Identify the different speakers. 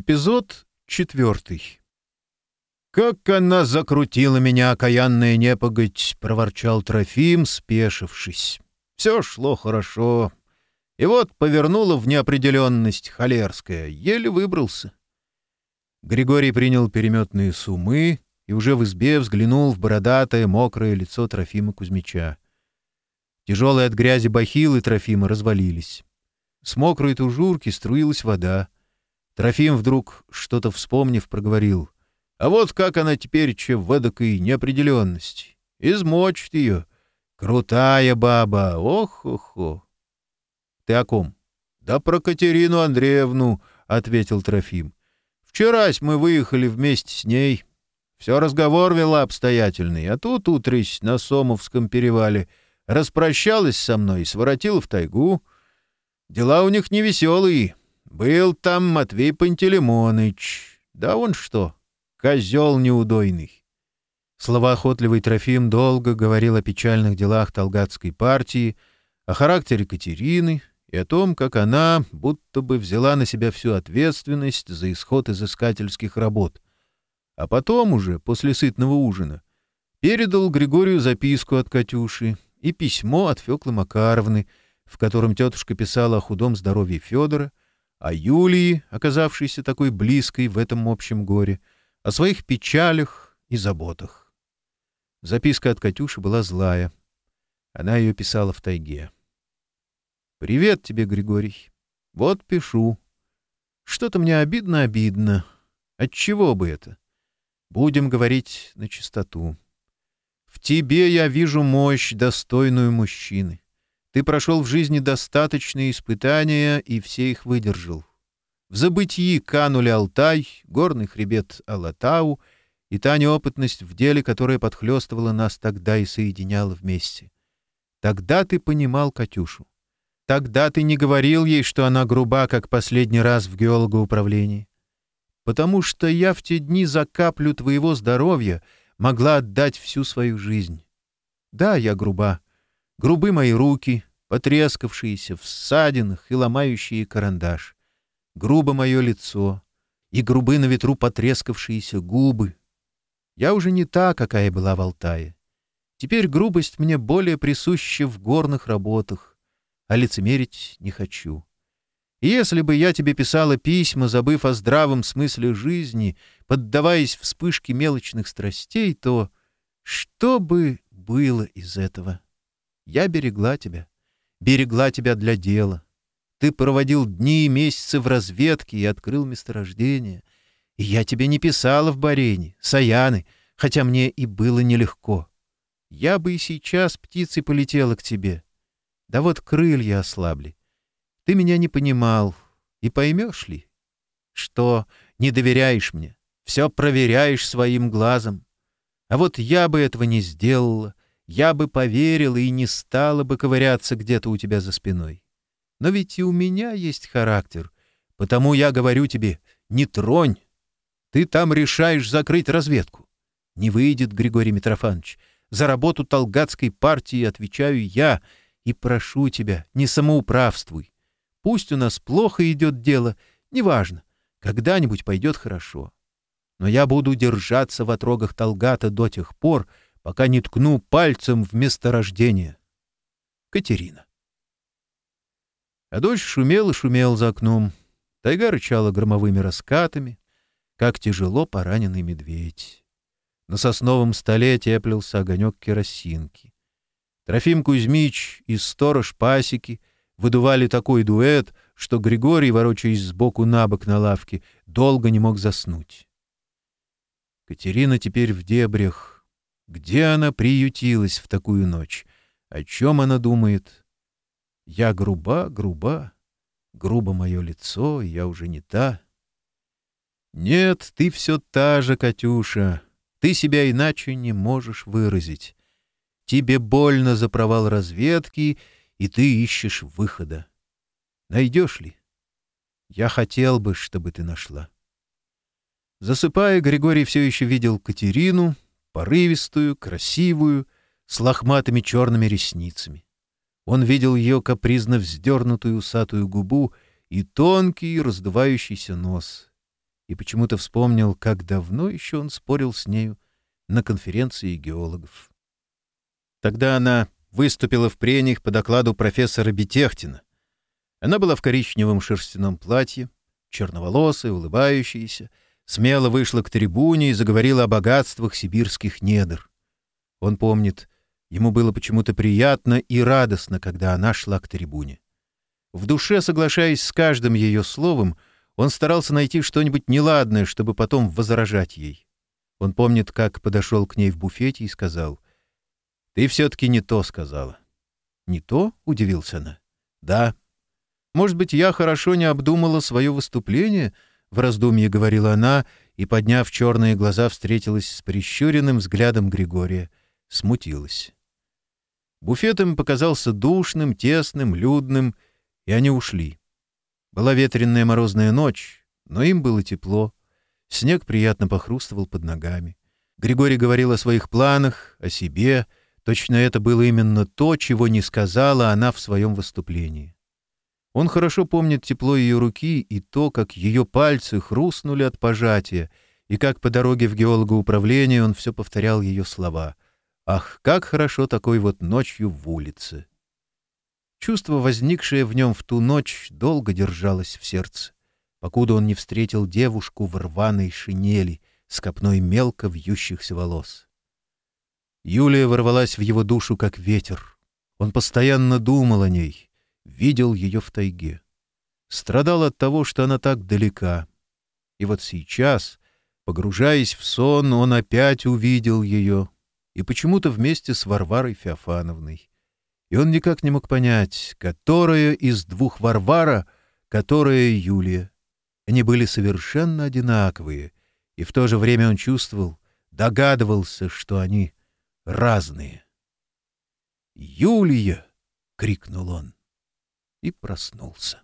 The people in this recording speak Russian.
Speaker 1: Эпизод четвертый. «Как она закрутила меня, окаянная непогодь! проворчал Трофим, спешившись. «Все шло хорошо. И вот повернула в неопределенность холерская. Еле выбрался». Григорий принял переметные сумы и уже в избе взглянул в бородатое, мокрое лицо Трофима Кузьмича. Тяжелые от грязи бахилы Трофима развалились. С мокрой тужурки струилась вода — Трофим вдруг, что-то вспомнив, проговорил. «А вот как она теперь чеведокой неопределенности. Измочит ее. Крутая баба. Ох-хо-хо». ты о ком?» «Да про Катерину Андреевну», — ответил Трофим. «Вчерась мы выехали вместе с ней. Все разговор вела обстоятельный, а тут утрись на Сомовском перевале распрощалась со мной и своротила в тайгу. Дела у них невеселые». Был там Матвей Пантелеймоныч. Да он что, козел неудойный. Словоохотливый Трофим долго говорил о печальных делах Толгатской партии, о характере Катерины и о том, как она будто бы взяла на себя всю ответственность за исход изыскательских работ. А потом уже, после сытного ужина, передал Григорию записку от Катюши и письмо от Феклы Макаровны, в котором тетушка писала о худом здоровье Федора — о Юлии, оказавшейся такой близкой в этом общем горе, о своих печалях и заботах. Записка от Катюши была злая. Она ее писала в тайге. «Привет тебе, Григорий. Вот пишу. Что-то мне обидно-обидно. Отчего бы это? Будем говорить на чистоту. В тебе я вижу мощь, достойную мужчины. Ты прошел в жизни достаточные испытания и все их выдержал. В забытии канули Алтай, горный хребет Алатау и та неопытность в деле, которая подхлестывала нас тогда и соединяла вместе. Тогда ты понимал Катюшу. Тогда ты не говорил ей, что она груба, как последний раз в геологоуправлении. Потому что я в те дни за каплю твоего здоровья могла отдать всю свою жизнь. Да, я груба. Грубы мои руки, потрескавшиеся, в ссадинах и ломающие карандаш. Грубо мое лицо и грубы на ветру потрескавшиеся губы. Я уже не та, какая была в Алтае. Теперь грубость мне более присуща в горных работах, а лицемерить не хочу. И если бы я тебе писала письма, забыв о здравом смысле жизни, поддаваясь вспышке мелочных страстей, то что бы было из этого? Я берегла тебя берегла тебя для дела. Ты проводил дни и месяцы в разведке и открыл месторождение. И я тебе не писала в Барене, Саяны, хотя мне и было нелегко. Я бы и сейчас птицей полетела к тебе. Да вот крылья ослабли. Ты меня не понимал. И поймешь ли? Что не доверяешь мне, все проверяешь своим глазом. А вот я бы этого не сделала, я бы поверила и не стала бы ковыряться где-то у тебя за спиной. Но ведь и у меня есть характер, потому я говорю тебе, не тронь. Ты там решаешь закрыть разведку. Не выйдет, Григорий Митрофанович. За работу Толгатской партии отвечаю я и прошу тебя, не самоуправствуй. Пусть у нас плохо идет дело, неважно, когда-нибудь пойдет хорошо. Но я буду держаться в отрогах Толгата до тех пор, пока не ткну пальцем в месторождение. Катерина. А дождь шумел и шумел за окном. Тайга рычала громовыми раскатами, как тяжело пораненный медведь. На сосновом столе теплился огонек керосинки. Трофим Кузьмич и сторож пасеки выдували такой дуэт, что Григорий, ворочаясь сбоку на бок на лавке, долго не мог заснуть. Катерина теперь в дебрях — где она приютилась в такую ночь? О чем она думает? Я груба, груба, грубо мое лицо, я уже не та. Нет, ты все та же, Катюша. Ты себя иначе не можешь выразить. Тебе больно за провал разведки, и ты ищешь выхода. Найдешь ли? Я хотел бы, чтобы ты нашла. Засыпая, Григорий все еще видел Катерину — порывистую, красивую, с лохматыми черными ресницами. Он видел ее капризно вздернутую усатую губу и тонкий раздувающийся нос. И почему-то вспомнил, как давно еще он спорил с нею на конференции геологов. Тогда она выступила в прениях по докладу профессора Бетехтина. Она была в коричневом шерстяном платье, черноволосая, улыбающаяся, смело вышла к трибуне и заговорила о богатствах сибирских недр. Он помнит, ему было почему-то приятно и радостно, когда она шла к трибуне. В душе, соглашаясь с каждым ее словом, он старался найти что-нибудь неладное, чтобы потом возражать ей. Он помнит, как подошел к ней в буфете и сказал, «Ты все-таки не то сказала». «Не то?» — удивился она. «Да». «Может быть, я хорошо не обдумала свое выступление?» в раздумье говорила она и, подняв черные глаза, встретилась с прищуренным взглядом Григория. Смутилась. Буфет им показался душным, тесным, людным, и они ушли. Была ветренная морозная ночь, но им было тепло. Снег приятно похрустывал под ногами. Григорий говорил о своих планах, о себе. Точно это было именно то, чего не сказала она в своем выступлении. Он хорошо помнит тепло ее руки и то, как ее пальцы хрустнули от пожатия, и как по дороге в геологоуправление он все повторял ее слова. «Ах, как хорошо такой вот ночью в улице!» Чувство, возникшее в нем в ту ночь, долго держалось в сердце, покуда он не встретил девушку в рваной шинели с копной мелко вьющихся волос. Юлия ворвалась в его душу, как ветер. Он постоянно думал о ней — видел ее в тайге. Страдал от того, что она так далека. И вот сейчас, погружаясь в сон, он опять увидел ее. И почему-то вместе с Варварой Феофановной. И он никак не мог понять, которая из двух Варвара, которая Юлия. Они были совершенно одинаковые, и в то же время он чувствовал, догадывался, что они разные. «Юлия!» — крикнул он и проснулся.